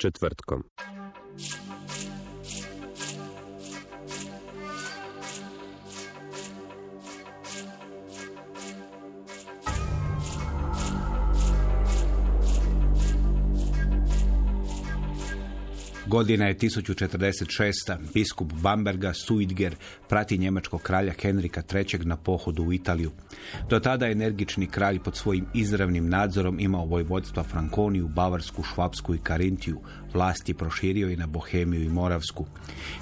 Četvrtkom. Godina je 1046. Biskup Bamberga Suidger prati njemačkog kralja Henrika III. na pohodu u Italiju. Do tada energični kralj pod svojim izravnim nadzorom imao vojvodstva Frankoniju, Bavarsku, Švapsku i Karintiju. Vlast je proširio i na Bohemiju i Moravsku.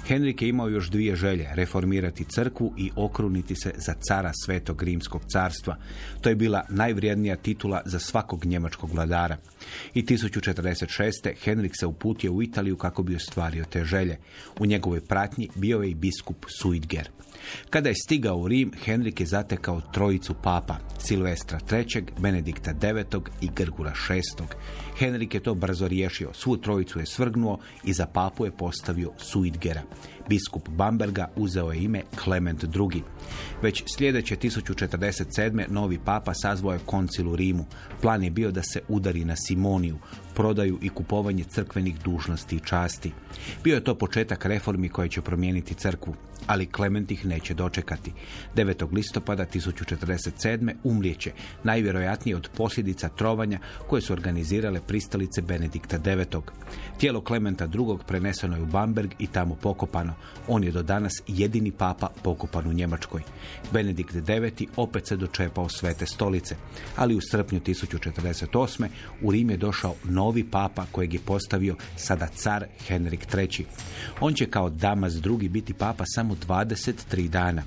Henrik je imao još dvije želje, reformirati crkvu i okruniti se za cara Svetog Rimskog carstva. To je bila najvrijednija titula za svakog njemačkog vladara. I 1046. Henrik se uputio u Italiju kako bi ostvario te želje. U njegovoj pratnji bio je i biskup Suidger. Kada je stigao u Rim, Henrik je zatekao trojicu papa, Silvestra III, Benedikta IX i Grgura VI. Henrik je to brzo riješio, svu trojicu je svrgnuo i za papu je postavio Suidgera. Biskup Bamberga uzeo je ime Klement II. Već sljedeće 1047. novi papa sazvao je koncil u Rimu. Plan je bio da se udari na Simoniju, prodaju i kupovanje crkvenih dužnosti i časti. Bio je to početak reformi koje će promijeniti crkvu, ali Klement ih neće dočekati. 9. listopada 1047. umrijeće, najvjerojatnije od posljedica trovanja koje su organizirale pristalice Benedikta IX. Tijelo Klementa II. preneseno je u Bamberg i tamo pokopano. On je do danas jedini papa pokopan u Njemačkoj. Benedikt IX. opet se dočepao svete stolice, ali u srpnju 1048. u Rim je došao novi papa kojeg je postavio sada car Henrik III. On će kao Damas II. biti papa samo 23 dana.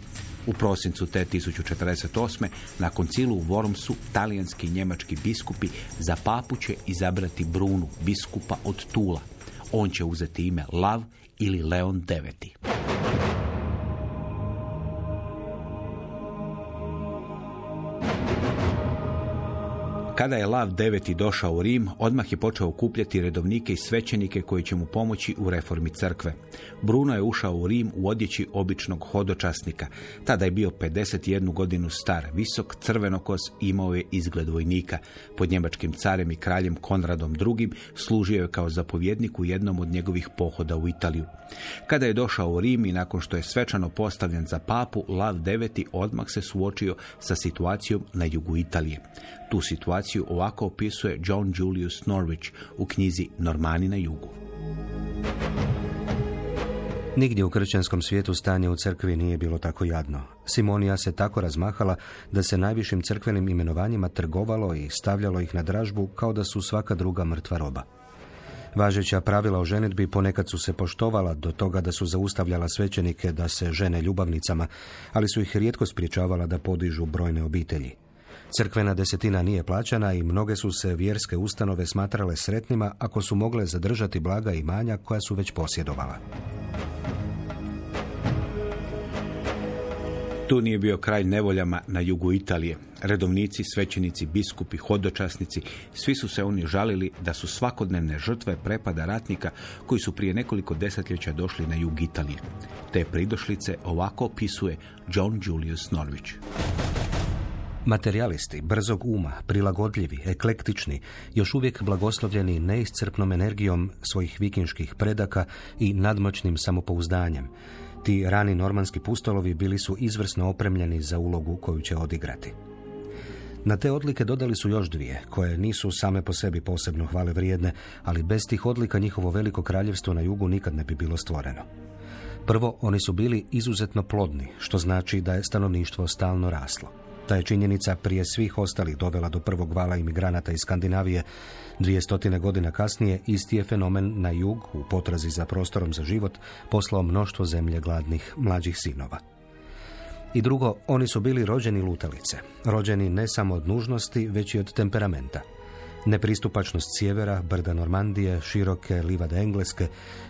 U prosincu te 1048. na koncilu u Wormsu talijanski i njemački biskupi za papu će izabrati Brunu, biskupa od Tula. On će uzeti ime Lav ili Leon IX. Kada je Lav IX. došao u Rim, odmah je počeo okupljati redovnike i svećenike koji će mu pomoći u reformi crkve. Bruno je ušao u Rim u odjeći običnog hodočasnika. Tada je bio 51 godinu star, visok, crvenokos i imao je izgled vojnika. Pod njemačkim carem i kraljem Konradom II. služio je kao zapovjednik u jednom od njegovih pohoda u Italiju. Kada je došao u Rim i nakon što je svečano postavljen za papu, Lav IX. odmah se suočio sa situacijom na jugu Italije. Tu situaciju ovako opisuje John Julius Norwich u knjizi Normani na jugu. Nigdje u kršćanskom svijetu stanje u crkvi nije bilo tako jadno. Simonija se tako razmahala da se najvišim crkvenim imenovanjima trgovalo i stavljalo ih na dražbu kao da su svaka druga mrtva roba. Važeća pravila o ženitbi ponekad su se poštovala do toga da su zaustavljala svećenike da se žene ljubavnicama, ali su ih rijetko spriječavala da podižu brojne obitelji. Crkvena desetina nije plaćana i mnoge su se vjerske ustanove smatrale sretnima ako su mogle zadržati blaga imanja koja su već posjedovala. Tu nije bio kraj nevoljama na jugu Italije. Redovnici, svećenici, biskupi, hodočasnici, svi su se oni žalili da su svakodnevne žrtve prepada ratnika koji su prije nekoliko desetljeća došli na jug Italije. Te pridošlice ovako opisuje John Julius Norwich. Materijalisti, brzog uma, prilagodljivi, eklektični, još uvijek blagoslovljeni neiscrpnom energijom svojih vikinških predaka i nadmoćnim samopouzdanjem. Ti rani normanski pustolovi bili su izvrsno opremljeni za ulogu koju će odigrati. Na te odlike dodali su još dvije, koje nisu same po sebi posebno hvale vrijedne, ali bez tih odlika njihovo veliko kraljevstvo na jugu nikad ne bi bilo stvoreno. Prvo, oni su bili izuzetno plodni, što znači da je stanovništvo stalno raslo. Ta je činjenica prije svih ostalih dovela do prvog vala imigranata iz Skandinavije. Dvije stotine godina kasnije isti je fenomen na jug, u potrazi za prostorom za život, poslao mnoštvo zemlje gladnih mlađih sinova. I drugo, oni su bili rođeni lutalice. Rođeni ne samo od nužnosti, već i od temperamenta. Nepristupačnost sjevera, brda Normandije, široke livade Engleske,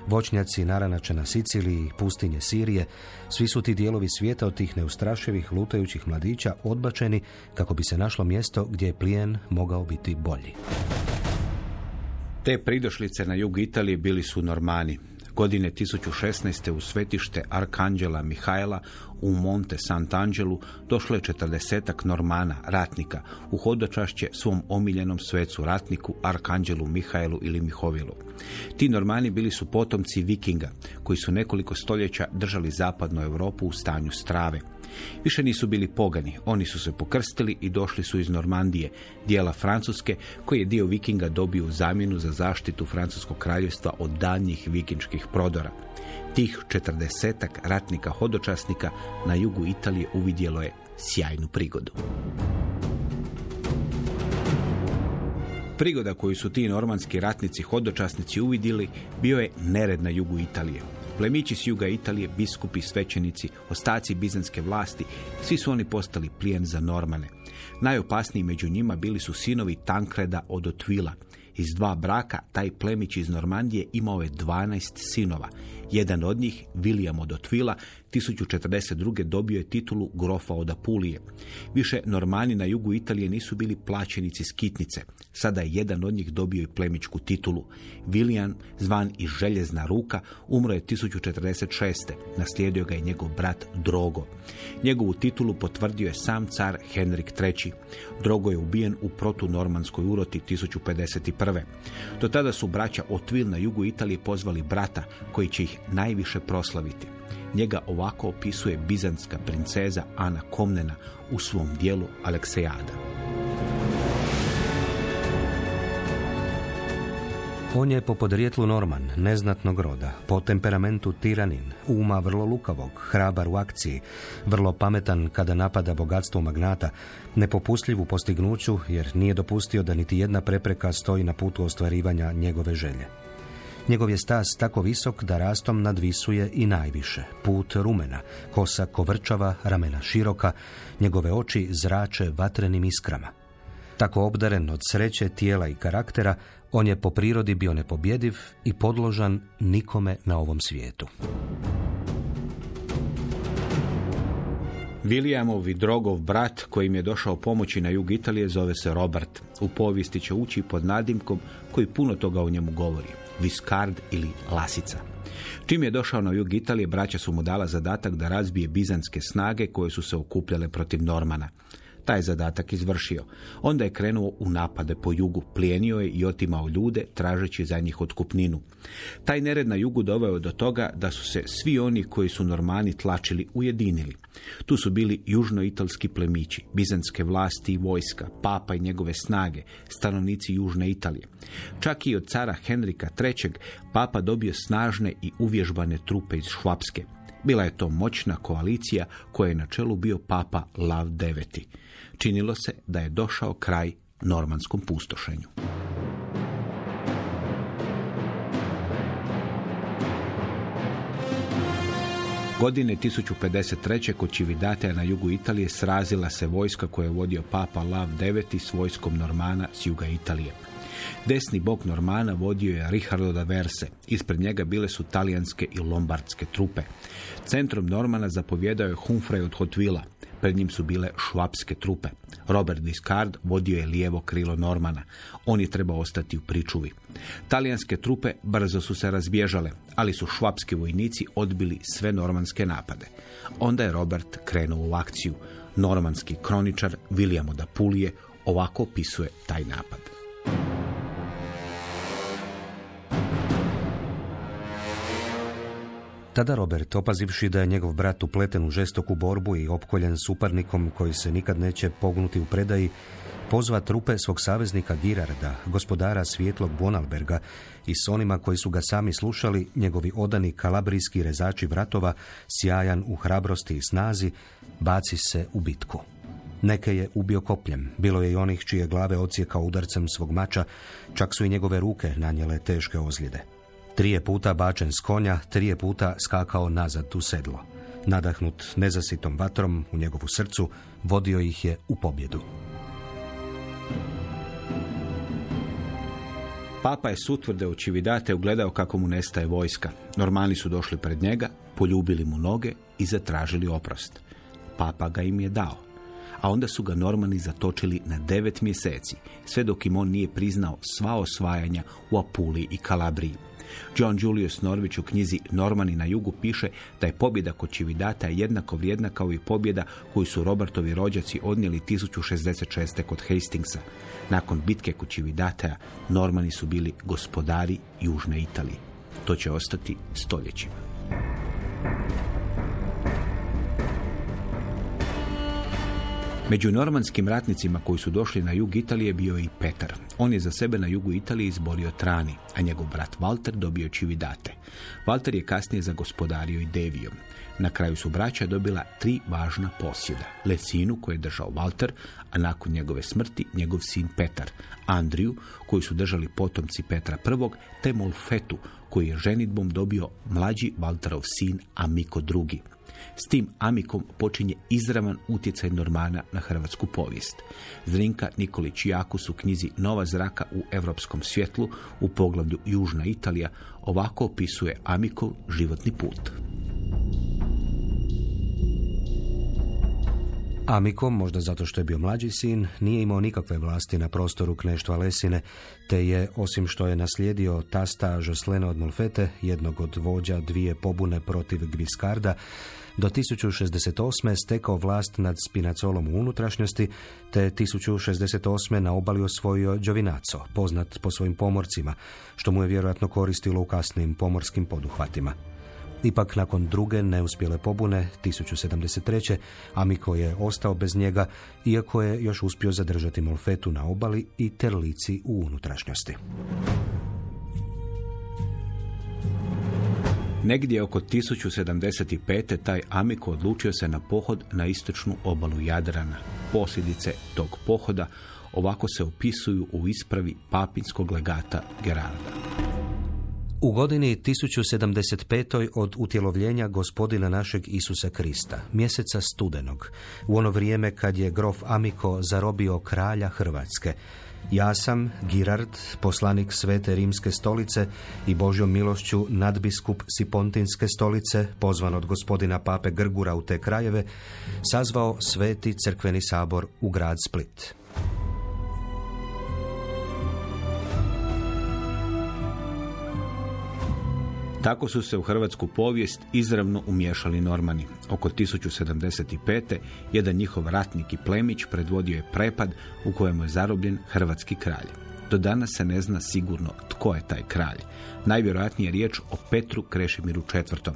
voćnjaci naranače na Siciliji, pustinje Sirije, svi su ti dijelovi svijeta od tih neustrašivih lutajućih mladića odbačeni kako bi se našlo mjesto gdje je plijen mogao biti bolji. Te pridošlice na jug Italije bili su Normani. Godine 1016. u svetište Arkanđela Mihajla u Monte Sant'Angelu došlo je četrdesetak Normana, ratnika, u hodočašće svom omiljenom svecu ratniku Arkanđelu Mihajlu ili Mihovilu. Ti Normani bili su potomci vikinga, koji su nekoliko stoljeća držali zapadnu Europu u stanju strave. Više nisu bili pogani, oni su se pokrstili i došli su iz Normandije, dijela Francuske, koji je dio vikinga dobio u zamjenu za zaštitu Francuskog kraljevstva od danjih vikinčkih prodora. Tih četrdesetak ratnika hodočasnika na jugu Italije uvidjelo je sjajnu prigodu. Prigoda koju su ti normanski ratnici hodočasnici uvidjeli bio je nered na jugu Italije. Plemići s juga Italije, biskupi, svećenici, ostaci bizanske vlasti, svi su oni postali plijen za Normane. Najopasniji među njima bili su sinovi Tankreda od Otvila. Iz dva braka taj plemić iz Normandije imao je 12 sinova. Jedan od njih, William od Otvila, 1042. dobio je titulu grofa od Apulije. Više Normani na jugu Italije nisu bili plaćenici skitnice. Sada je jedan od njih dobio i plemičku titulu. William, zvan i željezna ruka, umro je 1046. Naslijedio ga je njegov brat Drogo. Njegovu titulu potvrdio je sam car Henrik III. Drogo je ubijen u protunormanskoj uroti 1051. Do tada su braća Otvil na jugu Italije pozvali brata koji će ih najviše proslaviti. Njega ovako opisuje bizanska princeza Ana Komnena u svom dijelu Aleksejada. On je po podrijetlu Norman, neznatnog roda, po temperamentu tiranin, uma vrlo lukavog, hrabar u akciji, vrlo pametan kada napada bogatstvo magnata, nepopustljiv u postignuću jer nije dopustio da niti jedna prepreka stoji na putu ostvarivanja njegove želje. Njegov je stas tako visok da rastom nadvisuje i najviše. Put rumena, kosa kovrčava, ramena široka, njegove oči zrače vatrenim iskrama. Tako obdaren od sreće, tijela i karaktera, on je po prirodi bio nepobjediv i podložan nikome na ovom svijetu. Williamov i drogov brat kojim je došao pomoći na jug Italije zove se Robert. U povijesti će ući pod nadimkom koji puno toga o njemu govori. Viskard ili Lasica. Čim je došao na jug Italije, braća su mu dala zadatak da razbije bizanske snage koje su se okupljale protiv Normana. Taj zadatak izvršio. Onda je krenuo u napade po jugu, plijenio je i otimao ljude, tražeći za njih otkupninu. Taj nered na jugu doveo do toga da su se svi oni koji su Normani tlačili ujedinili. Tu su bili južnoitalski plemići, bizanske vlasti i vojska, papa i njegove snage, stanovnici južne Italije. Čak i od cara Henrika III. papa dobio snažne i uvježbane trupe iz Švapske. Bila je to moćna koalicija koja je na čelu bio papa Lav IX. Činilo se da je došao kraj normanskom pustošenju. Godine 1053. kod Čividateja na jugu Italije srazila se vojska koje je vodio papa Lav IX s vojskom Normana s juga Italije. Desni bok Normana vodio je Richardo da Verse. Ispred njega bile su talijanske i lombardske trupe. Centrom Normana zapovjedao je Humphrey od Hotvila. Pred njim su bile švapske trupe. Robert Discard vodio je lijevo krilo Normana. On je trebao ostati u pričuvi. Talijanske trupe brzo su se razbježale, ali su švapski vojnici odbili sve normanske napade. Onda je Robert krenuo u akciju. Normanski kroničar William od Apulije ovako opisuje taj napad. Tada Robert, opazivši da je njegov brat upleten u žestoku borbu i opkoljen suparnikom koji se nikad neće pognuti u predaji, pozva trupe svog saveznika Girarda, gospodara Svjetlog Bonalberga i s onima koji su ga sami slušali, njegovi odani kalabrijski rezači vratova, sjajan u hrabrosti i snazi, baci se u bitku. Neke je ubio kopljem, bilo je i onih čije glave ocijekao udarcem svog mača, čak su i njegove ruke nanijele teške ozljede. Trije puta bačen s konja, trije puta skakao nazad u sedlo. Nadahnut nezasitom vatrom u njegovu srcu, vodio ih je u pobjedu. Papa je sutvrde očividate ugledao kako mu nestaje vojska. Normani su došli pred njega, poljubili mu noge i zatražili oprost. Papa ga im je dao. A onda su ga Normani zatočili na devet mjeseci, sve dok im on nije priznao sva osvajanja u Apuliji i Kalabriji. John Julius Norvić u knjizi Normani na jugu piše da je pobjeda kod Čividata jednako vrijedna kao i pobjeda koju su Robertovi rođaci odnijeli 1066. kod Hastingsa. Nakon bitke kod Čividata Normani su bili gospodari Južne Italije. To će ostati stoljećima. Među normanskim ratnicima koji su došli na jug Italije bio je i Petar. On je za sebe na jugu Italije izborio Trani, a njegov brat Walter dobio Čividate. Walter je kasnije zagospodario i Devijom. Na kraju su braća dobila tri važna posjeda. Lesinu koju je držao Walter, a nakon njegove smrti njegov sin Petar, Andriju koju su držali potomci Petra I, te Molfetu koji je ženitbom dobio mlađi Walterov sin Amiko II. S tim amikom počinje izravan utjecaj Normana na hrvatsku povijest. Zrinka Nikolić Jakus u knjizi Nova zraka u europskom svjetlu u poglavlju Južna Italija ovako opisuje Amikov životni put. Amiko, možda zato što je bio mlađi sin, nije imao nikakve vlasti na prostoru kneštva Lesine, te je, osim što je naslijedio tasta Žoslena od Molfete, jednog od vođa dvije pobune protiv Gviskarda, do 1068. stekao vlast nad Spinacolom u unutrašnjosti, te 1068. na obali osvojio Đovinaco, poznat po svojim pomorcima, što mu je vjerojatno koristilo u kasnim pomorskim poduhvatima. Ipak nakon druge neuspjele pobune 1073. Amiko je ostao bez njega, iako je još uspio zadržati Molfetu na obali i Terlici u unutrašnjosti. Negdje oko 1075. taj Amiko odlučio se na pohod na istočnu obalu Jadrana. Posljedice tog pohoda ovako se opisuju u ispravi papinskog legata Gerarda. U godini 1075. od utjelovljenja gospodina našeg Isusa Krista, mjeseca studenog, u ono vrijeme kad je grof Amiko zarobio kralja Hrvatske, ja sam, Girard, poslanik Svete Rimske stolice i Božjom milošću nadbiskup Sipontinske stolice, pozvan od gospodina Pape Grgura u te krajeve, sazvao Sveti crkveni sabor u grad Split. Tako su se u hrvatsku povijest izravno umješali Normani. Oko 1075. jedan njihov ratnik i plemić predvodio je prepad u kojemu je zarobljen hrvatski kralj. Do danas se ne zna sigurno tko je taj kralj. Najvjerojatnije je riječ o Petru Krešimiru IV.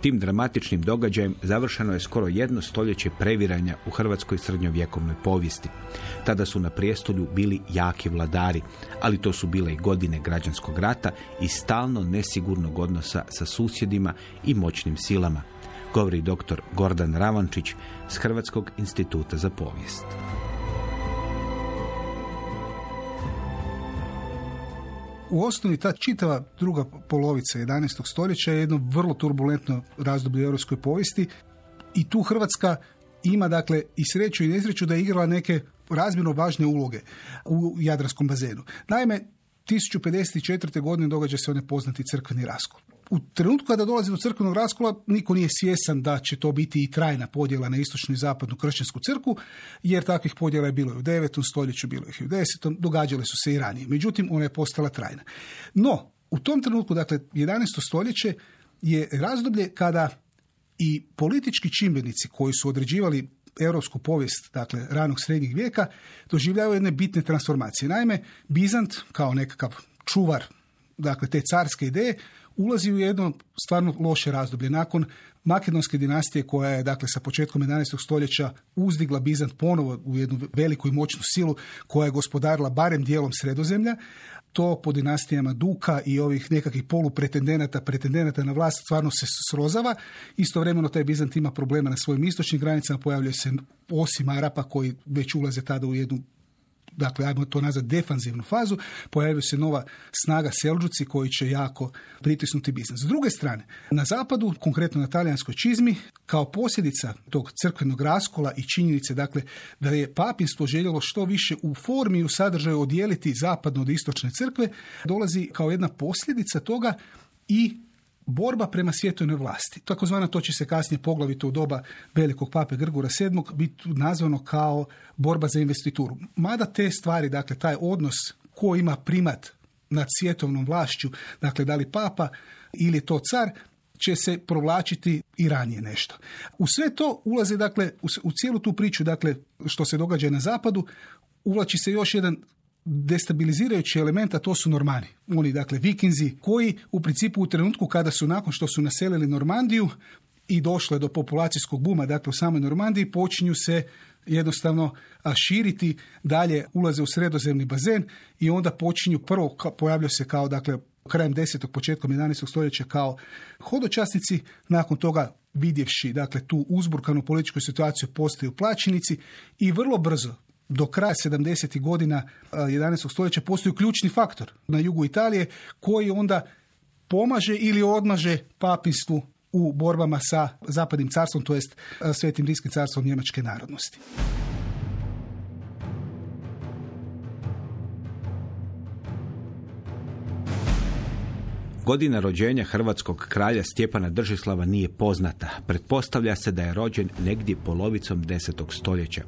Tim dramatičnim događajem završeno je skoro jedno stoljeće previranja u hrvatskoj srednjovjekovnoj povijesti. Tada su na prijestolju bili jaki vladari, ali to su bile i godine građanskog rata i stalno nesigurnog odnosa sa susjedima i moćnim silama, govori dr. Gordan Ravančić s Hrvatskog instituta za povijest. U osnovi ta čitava druga polovica 11. stoljeća je jedno vrlo turbulentno razdoblje europskoj povijesti i tu Hrvatska ima dakle i sreću i nesreću da je igrala neke razmjerno važne uloge u Jadranskom bazenu. Naime, 1054. godine događa se onaj poznati crkveni raskol u trenutku kada dolazi do crkvenog raskola niko nije svjesan da će to biti i trajna podjela na istočnu i zapadnu kršćansku crkvu, jer takvih podjela je bilo i u 9. stoljeću, bilo ih i u 10. događale su se i ranije. Međutim, ona je postala trajna. No, u tom trenutku, dakle, 11. stoljeće je razdoblje kada i politički čimbenici koji su određivali europsku povijest, dakle ranog srednjeg vijeka, doživljavaju jedne bitne transformacije. Naime, Bizant kao nekakav čuvar dakle te carske ideje ulazi u jedno stvarno loše razdoblje. Nakon Makedonske dinastije koja je dakle sa početkom 11. stoljeća uzdigla Bizant ponovo u jednu veliku i moćnu silu koja je gospodarila barem dijelom sredozemlja, to po dinastijama Duka i ovih nekakvih polupretendenata, pretendenata na vlast stvarno se srozava. Istovremeno taj Bizant ima problema na svojim istočnim granicama, pojavljuje se osim Arapa koji već ulaze tada u jednu dakle, ajmo to nazvati defanzivnu fazu, pojavljuje se nova snaga Selđuci koji će jako pritisnuti biznis. S druge strane, na zapadu, konkretno na talijanskoj čizmi, kao posljedica tog crkvenog raskola i činjenice, dakle, da je papinstvo željelo što više u formi i u sadržaju odijeliti zapadno od istočne crkve, dolazi kao jedna posljedica toga i borba prema svjetovnoj vlasti. Takozvana to će se kasnije poglavito u doba velikog pape Grgura VII biti nazvano kao borba za investituru. Mada te stvari, dakle taj odnos ko ima primat nad svjetovnom vlašću, dakle da li papa ili to car, će se provlačiti i ranije nešto. U sve to ulaze, dakle, u cijelu tu priču, dakle, što se događa na zapadu, uvlači se još jedan destabilizirajući element, a to su Normani. Oni, dakle, vikinzi, koji u principu u trenutku kada su, nakon što su naselili Normandiju i došlo je do populacijskog buma, dakle, u samoj Normandiji, počinju se jednostavno širiti, dalje ulaze u sredozemni bazen i onda počinju, prvo pojavljaju se kao, dakle, krajem 10. početkom 11. stoljeća kao hodočasnici, nakon toga vidjevši dakle tu uzburkanu političku situaciju postaju plaćenici i vrlo brzo do kraja 70. godina 11. stoljeća postoji ključni faktor na jugu Italije koji onda pomaže ili odmaže papinstvu u borbama sa zapadnim carstvom, to jest svetim rimskim carstvom njemačke narodnosti. Godina rođenja hrvatskog kralja Stjepana Držislava nije poznata. Pretpostavlja se da je rođen negdje polovicom 10. stoljeća.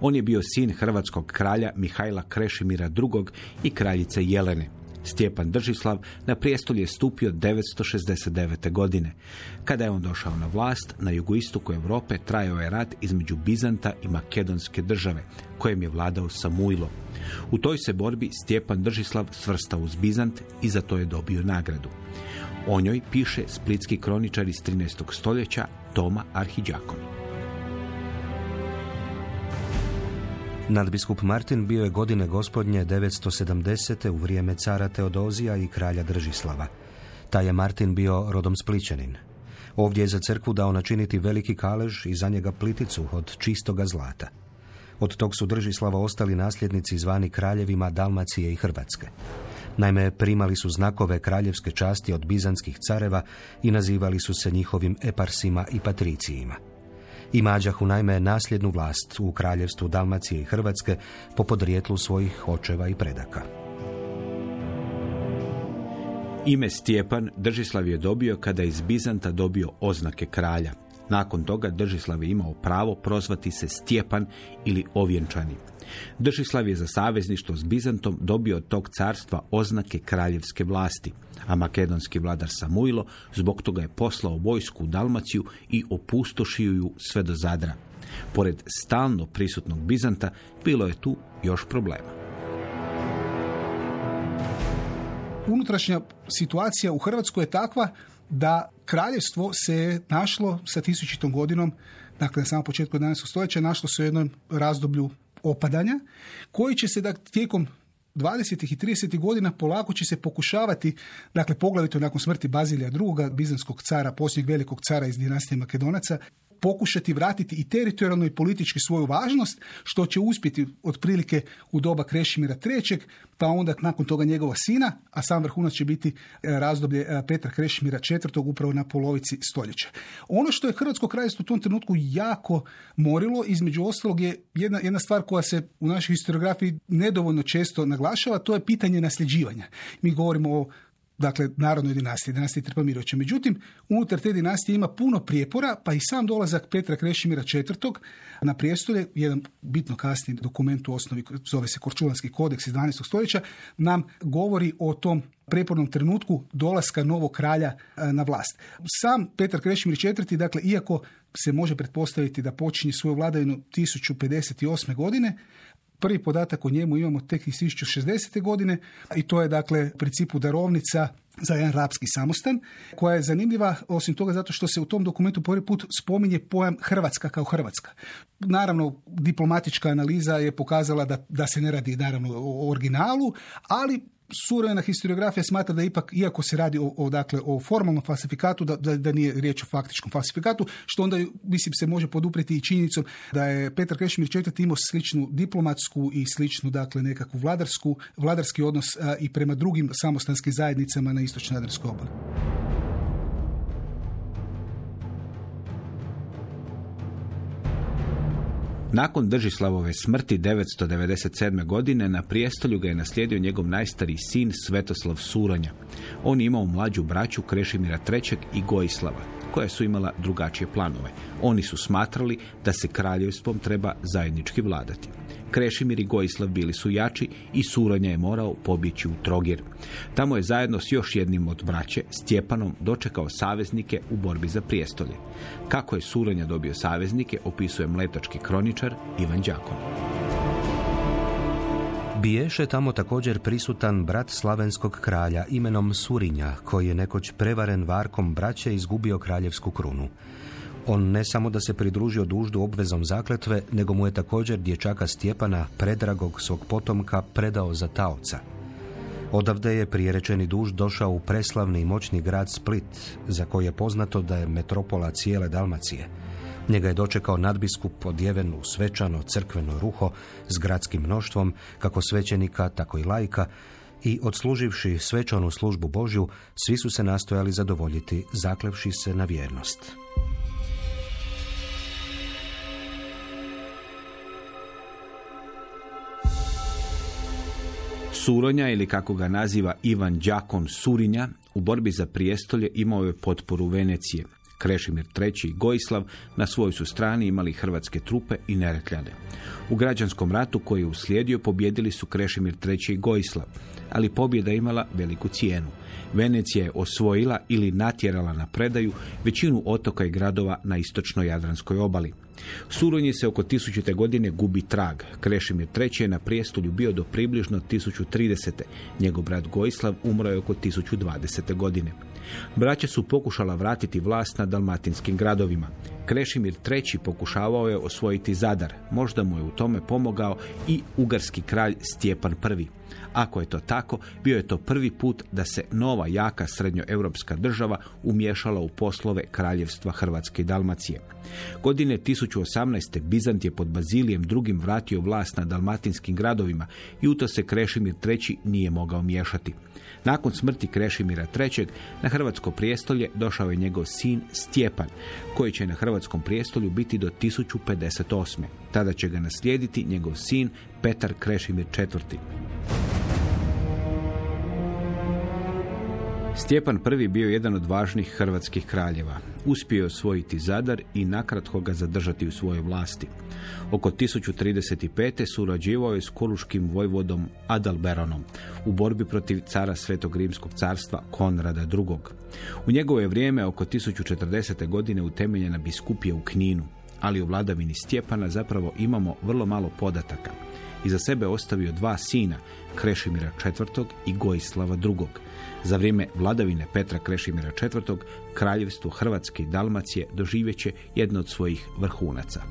On je bio sin hrvatskog kralja Mihajla Krešimira II. i kraljice Jelene. Stjepan Držislav na prijestolje je stupio 969. godine. Kada je on došao na vlast, na jugoistoku Europe trajao je rat između Bizanta i Makedonske države, kojem je vladao Samuilo. U toj se borbi Stjepan Držislav svrstao uz Bizant i za to je dobio nagradu. O njoj piše splitski kroničar iz 13. stoljeća Toma Arhiđakon. Nadbiskup Martin bio je godine gospodnje 970. u vrijeme cara Teodozija i kralja Držislava. Taj je Martin bio rodom spličanin. Ovdje je za crkvu dao načiniti veliki kalež i za njega pliticu od čistoga zlata. Od tog su Držislava ostali nasljednici zvani kraljevima Dalmacije i Hrvatske. Naime, primali su znakove kraljevske časti od bizanskih careva i nazivali su se njihovim eparsima i patricijima. I Mađahu naime nasljednu vlast u kraljevstvu Dalmacije i Hrvatske po podrijetlu svojih očeva i predaka. Ime Stjepan Držislav je dobio kada iz Bizanta dobio oznake kralja. Nakon toga Držislav je imao pravo prozvati se Stjepan ili Ovjenčani. Držislav je za savezništvo s Bizantom dobio od tog carstva oznake kraljevske vlasti, a makedonski vladar Samuilo zbog toga je poslao vojsku u Dalmaciju i opustošio ju sve do Zadra. Pored stalno prisutnog Bizanta bilo je tu još problema. Unutrašnja situacija u Hrvatskoj je takva da kraljevstvo se našlo sa tisućitom godinom, dakle na samom početku 11. stoljeća, našlo se u jednom razdoblju opadanja, koji će se da, tijekom 20. i 30. godina polako će se pokušavati, dakle poglavito nakon smrti Bazilija II. bizanskog cara, posljednjeg velikog cara iz dinastije Makedonaca, pokušati vratiti i teritorijalno i politički svoju važnost, što će uspjeti otprilike u doba Krešimira III, pa onda nakon toga njegova sina, a sam vrhunac će biti e, razdoblje e, Petra Krešimira IV, upravo na polovici stoljeća. Ono što je Hrvatsko kraljevstvo u tom trenutku jako morilo, između ostalog je jedna, jedna stvar koja se u našoj historiografiji nedovoljno često naglašava, to je pitanje nasljeđivanja. Mi govorimo o dakle, narodnoj dinastiji, dinastiji Trpamirovića. Međutim, unutar te dinastije ima puno prijepora, pa i sam dolazak Petra Krešimira IV. na prijestolje, jedan bitno kasni dokument u osnovi, zove se Korčulanski kodeks iz 12. stoljeća, nam govori o tom prepornom trenutku dolaska novog kralja e, na vlast. Sam Petar Krešimir IV. dakle, iako se može pretpostaviti da počinje svoju vladavinu 1058. godine, Prvi podatak o njemu imamo tek iz 1060. godine i to je dakle u principu darovnica za jedan rapski samostan, koja je zanimljiva osim toga zato što se u tom dokumentu prvi put spominje pojam Hrvatska kao Hrvatska. Naravno, diplomatička analiza je pokazala da, da se ne radi naravno o originalu, ali suvremena historiografija smatra da ipak, iako se radi o, o, dakle, o formalnom falsifikatu, da, da, da nije riječ o faktičkom falsifikatu, što onda mislim se može poduprijeti i činjenicom da je Petar Krešimir IV imao sličnu diplomatsku i sličnu dakle nekakvu vladarsku, vladarski odnos i prema drugim samostanskim zajednicama na istočnoj Jadarskoj obali. Nakon Držislavove smrti 997. godine na prijestolju ga je naslijedio njegov najstariji sin Svetoslav Suronja. On je imao mlađu braću Krešimira III. i Gojislava, koja su imala drugačije planove. Oni su smatrali da se kraljevstvom treba zajednički vladati. Krešimir i Gojislav bili su jači i Suronja je morao pobjeći u Trogir. Tamo je zajedno s još jednim od braće, Stjepanom, dočekao saveznike u borbi za prijestolje. Kako je Suronja dobio saveznike, opisuje mletački kroničar Ivan Đakon. Biješe tamo također prisutan brat slavenskog kralja imenom Surinja, koji je nekoć prevaren varkom braće izgubio kraljevsku krunu. On ne samo da se pridružio duždu obvezom zakletve, nego mu je također dječaka Stjepana, predragog svog potomka, predao za taoca. Odavde je prije rečeni duž došao u preslavni i moćni grad Split, za koji je poznato da je metropola cijele Dalmacije. Njega je dočekao nadbiskup odjeven u svečano crkveno ruho s gradskim mnoštvom, kako svećenika, tako i lajka, i odsluživši svečanu službu Božju, svi su se nastojali zadovoljiti, zaklevši se na vjernost. Suronja ili kako ga naziva Ivan Đakon Surinja u borbi za prijestolje imao je potporu Venecije. Krešimir III. i Gojislav na svojoj su strani imali hrvatske trupe i neretljade. U građanskom ratu koji je uslijedio pobjedili su Krešimir III. i Gojislav, ali pobjeda imala veliku cijenu. Venecija je osvojila ili natjerala na predaju većinu otoka i gradova na istočnoj Jadranskoj obali. Suronji se oko 1000. godine gubi trag. Krešimir III. je na prijestolju bio do približno 1030. Njegov brat Gojislav umro je oko 1020. godine. Braća su pokušala vratiti vlast na dalmatinskim gradovima. Krešimir III. pokušavao je osvojiti Zadar. Možda mu je u tome pomogao i ugarski kralj Stjepan I. Ako je to tako, bio je to prvi put da se nova jaka srednjoeuropska država umješala u poslove kraljevstva Hrvatske i Dalmacije. Godine 1018. Bizant je pod Bazilijem drugim vratio vlast na dalmatinskim gradovima i u to se Krešimir III. nije mogao miješati. Nakon smrti Krešimira III. na hrvatsko prijestolje došao je njegov sin Stjepan, koji će na hrvatskom prijestolju biti do 1058. Tada će ga naslijediti njegov sin Petar Krešimir IV. Stjepan I bio jedan od važnih hrvatskih kraljeva. Uspio je osvojiti Zadar i nakratko ga zadržati u svojoj vlasti. Oko 1035. surađivao je s koluškim vojvodom Adalberonom u borbi protiv cara Svetog Rimskog carstva Konrada II. U njegovo je vrijeme oko 1040. godine utemeljena biskupija u Kninu, ali u vladavini Stjepana zapravo imamo vrlo malo podataka. Iza sebe ostavio dva sina, Krešimira IV. i Gojislava II. Za vrijeme vladavine Petra Krešimira IV. kraljevstvo Hrvatske i Dalmacije doživjet će jedno od svojih vrhunaca.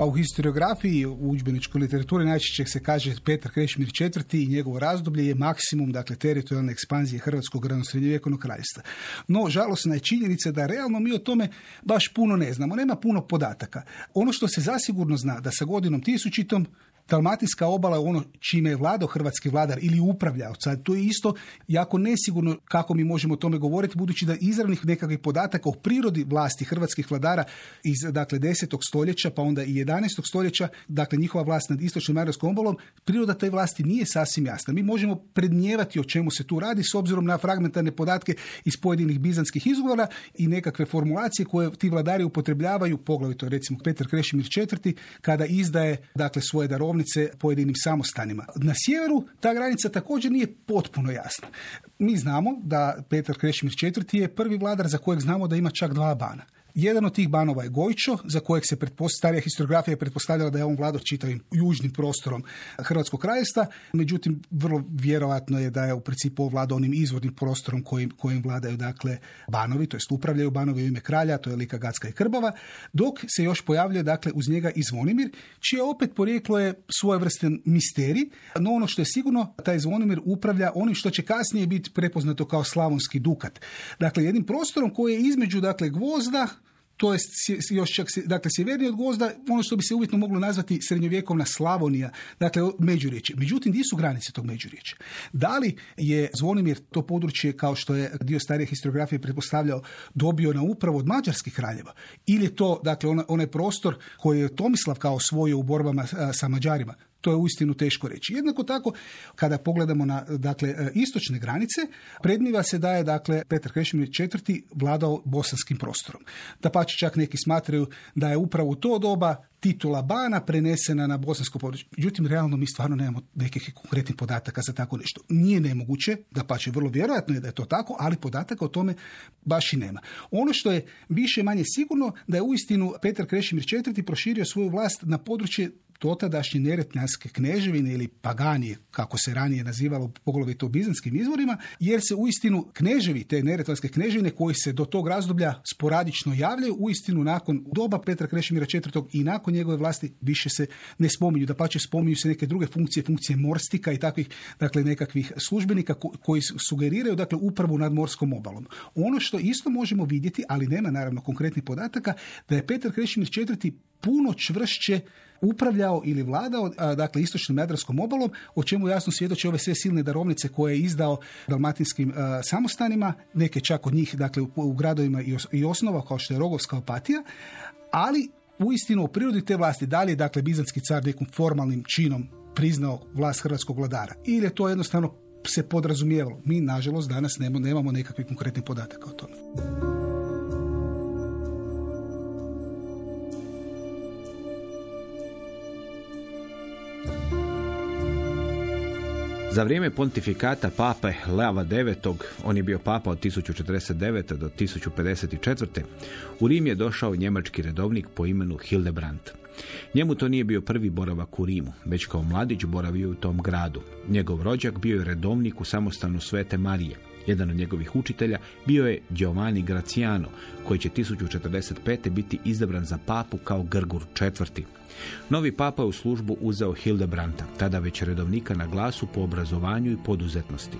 Pa u historiografiji, u udžbeničkoj literaturi najčešće se kaže Petar Krešimir IV i njegovo razdoblje je maksimum, dakle, teritorijalne ekspanzije Hrvatskog rano srednjovjekovnog kraljevstva. No, žalosna je činjenica da realno mi o tome baš puno ne znamo. Nema puno podataka. Ono što se zasigurno zna da sa godinom tisućitom Dalmatinska obala je ono čime je vladao hrvatski vladar ili upravljao. Sad, to je isto jako nesigurno kako mi možemo o tome govoriti, budući da izravnih nekakvih podataka o prirodi vlasti hrvatskih vladara iz dakle 10. stoljeća, pa onda i 11. stoljeća, dakle njihova vlast nad istočnom Marijskom obalom, priroda te vlasti nije sasvim jasna. Mi možemo prednijevati o čemu se tu radi s obzirom na fragmentarne podatke iz pojedinih bizanskih izvora i nekakve formulacije koje ti vladari upotrebljavaju, poglavito recimo Petar Krešimir IV kada izdaje dakle svoje darovne pojedinim samostanima. Na sjeveru ta granica također nije potpuno jasna. Mi znamo da Petar Krešimir IV je prvi vladar za kojeg znamo da ima čak dva bana. Jedan od tih banova je Gojčo, za kojeg se pretpost- starija historiografija je pretpostavljala da je on vladao čitavim južnim prostorom Hrvatskog kraljevstva, međutim vrlo vjerojatno je da je u principu vladao onim izvornim prostorom kojim, kojim vladaju dakle banovi, to jest upravljaju banovi u ime kralja, to je Lika, Gacka i Krbava, dok se još pojavljuje dakle uz njega i Zvonimir, čije opet porijeklo je svojevrstan misterij, no ono što je sigurno, taj Zvonimir upravlja onim što će kasnije biti prepoznato kao slavonski dukat. Dakle, jednim prostorom koji je između dakle gvozda, to je još čak dakle sjevernije od Gvozda, ono što bi se uvjetno moglo nazvati srednjovjekovna Slavonija, dakle Međurječe. Međutim, gdje su granice tog Međurječe? Da li je Zvonimir to područje, kao što je dio starije historiografije pretpostavljao, dobio na upravo od mađarskih kraljeva? Ili je to, dakle, ona- onaj prostor koji je Tomislav kao osvojio u borbama sa Mađarima? To je uistinu teško reći. Jednako tako, kada pogledamo na dakle, e, istočne granice, predmiva se da je dakle, Petar Krešimir IV. vladao bosanskim prostorom. Da pače čak neki smatraju da je upravo u to doba titula bana prenesena na bosansko područje. Međutim, realno mi stvarno nemamo nekih konkretnih podataka za tako nešto. Nije nemoguće, da pače vrlo vjerojatno je da je to tako, ali podataka o tome baš i nema. Ono što je više manje sigurno da je uistinu Petar Krešimir IV. proširio svoju vlast na područje dotadašnje neretnjanske kneževine ili paganije, kako se ranije nazivalo poglavito u bizanskim izvorima, jer se uistinu kneževi te neretvanske kneževine koji se do tog razdoblja sporadično javljaju, uistinu nakon doba Petra Krešimira IV. i nakon njegove vlasti više se ne spominju. Da pače spominju se neke druge funkcije, funkcije morstika i takvih dakle nekakvih službenika ko- koji sugeriraju dakle upravu nad morskom obalom. Ono što isto možemo vidjeti, ali nema naravno konkretnih podataka, da je Petar Krešimir IV puno čvršće upravljao ili vladao dakle istočnom Jadranskom obalom, o čemu jasno svjedoče ove sve silne darovnice koje je izdao dalmatinskim a, samostanima, neke čak od njih dakle u, u gradovima i, os- i osnova kao što je Rogovska opatija, ali uistinu u prirodi te vlasti, da li je dakle bizantski car nekim formalnim činom priznao vlast hrvatskog vladara ili je to jednostavno se podrazumijevalo. Mi, nažalost, danas nemamo, nemamo nekakvih konkretnih podataka o tome. Za vrijeme pontifikata pape Leava IX, on je bio papa od 1049. do 1054. U Rim je došao njemački redovnik po imenu Hildebrand. Njemu to nije bio prvi boravak u Rimu, već kao mladić boravio u tom gradu. Njegov rođak bio je redovnik u samostanu Svete Marije. Jedan od njegovih učitelja bio je Giovanni Graciano, koji će 1045. biti izabran za papu kao Grgur IV. Novi papa je u službu uzeo Hildebranta, tada već redovnika na glasu po obrazovanju i poduzetnosti.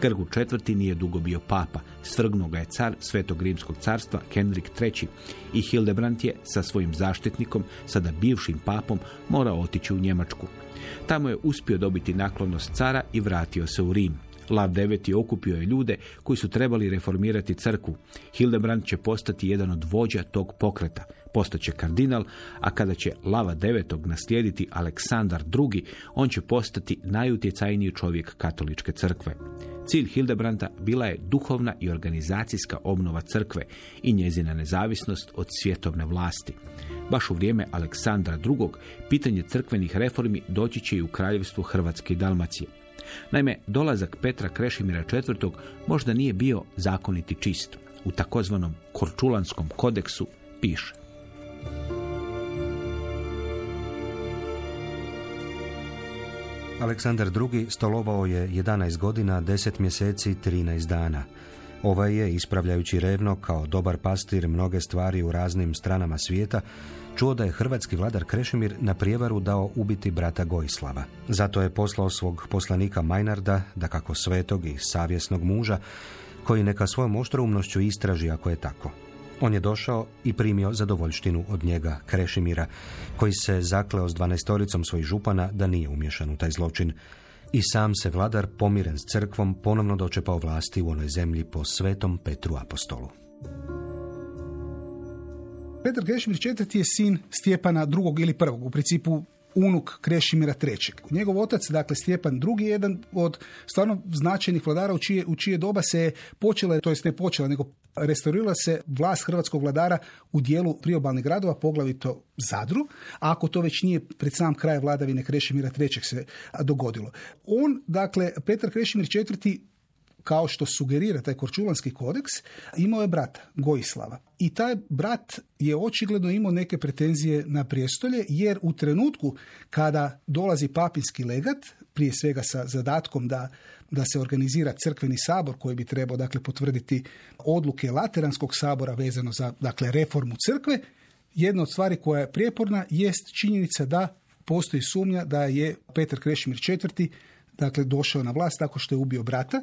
Grgur IV. nije dugo bio papa, svrgnuo ga je car Svetog Rimskog carstva Henrik III. i Hildebrand je sa svojim zaštitnikom, sada bivšim papom, morao otići u Njemačku. Tamo je uspio dobiti naklonost cara i vratio se u Rim. Lav IX. okupio je ljude koji su trebali reformirati crkvu. Hildebrand će postati jedan od vođa tog pokreta. Postaće kardinal, a kada će Lava IX. naslijediti Aleksandar II. on će postati najutjecajniji čovjek katoličke crkve. Cilj Hildebranda bila je duhovna i organizacijska obnova crkve i njezina nezavisnost od svjetovne vlasti. Baš u vrijeme Aleksandra II. pitanje crkvenih reformi doći će i u kraljevstvu Hrvatske i Dalmacije. Naime, dolazak Petra Krešimira IV. možda nije bio zakoniti čist. U takozvanom Korčulanskom kodeksu piše. Aleksandar II. stolovao je 11 godina, 10 mjeseci i 13 dana. Ovaj je, ispravljajući revno kao dobar pastir mnoge stvari u raznim stranama svijeta, čuo da je hrvatski vladar Krešimir na prijevaru dao ubiti brata Gojislava. Zato je poslao svog poslanika Majnarda, da kako svetog i savjesnog muža, koji neka svojom oštroumnošću istraži ako je tako. On je došao i primio zadovoljštinu od njega, Krešimira, koji se zakleo s dvanaestoricom svojih župana da nije umješan u taj zločin. I sam se vladar, pomiren s crkvom, ponovno dočepao vlasti u onoj zemlji po svetom Petru apostolu. Petar Krešimir IV. je sin Stjepana drugog ili prvog, u principu unuk Krešimira III. Njegov otac, dakle Stjepan II. je jedan od stvarno značajnih vladara u čije, u čije doba se počela, to jest ne počela, nego restaurirala se vlast hrvatskog vladara u dijelu priobalnih gradova, poglavito Zadru, a ako to već nije pred sam kraj vladavine Krešimira III. se dogodilo. On, dakle, Petar Krešimir IV kao što sugerira taj Korčulanski kodeks, imao je brata, Gojislava. I taj brat je očigledno imao neke pretenzije na prijestolje, jer u trenutku kada dolazi papinski legat, prije svega sa zadatkom da da se organizira crkveni sabor koji bi trebao dakle potvrditi odluke Lateranskog sabora vezano za dakle reformu crkve. Jedna od stvari koja je prijeporna jest činjenica da postoji sumnja da je Petar Krešimir IV dakle došao na vlast tako što je ubio brata.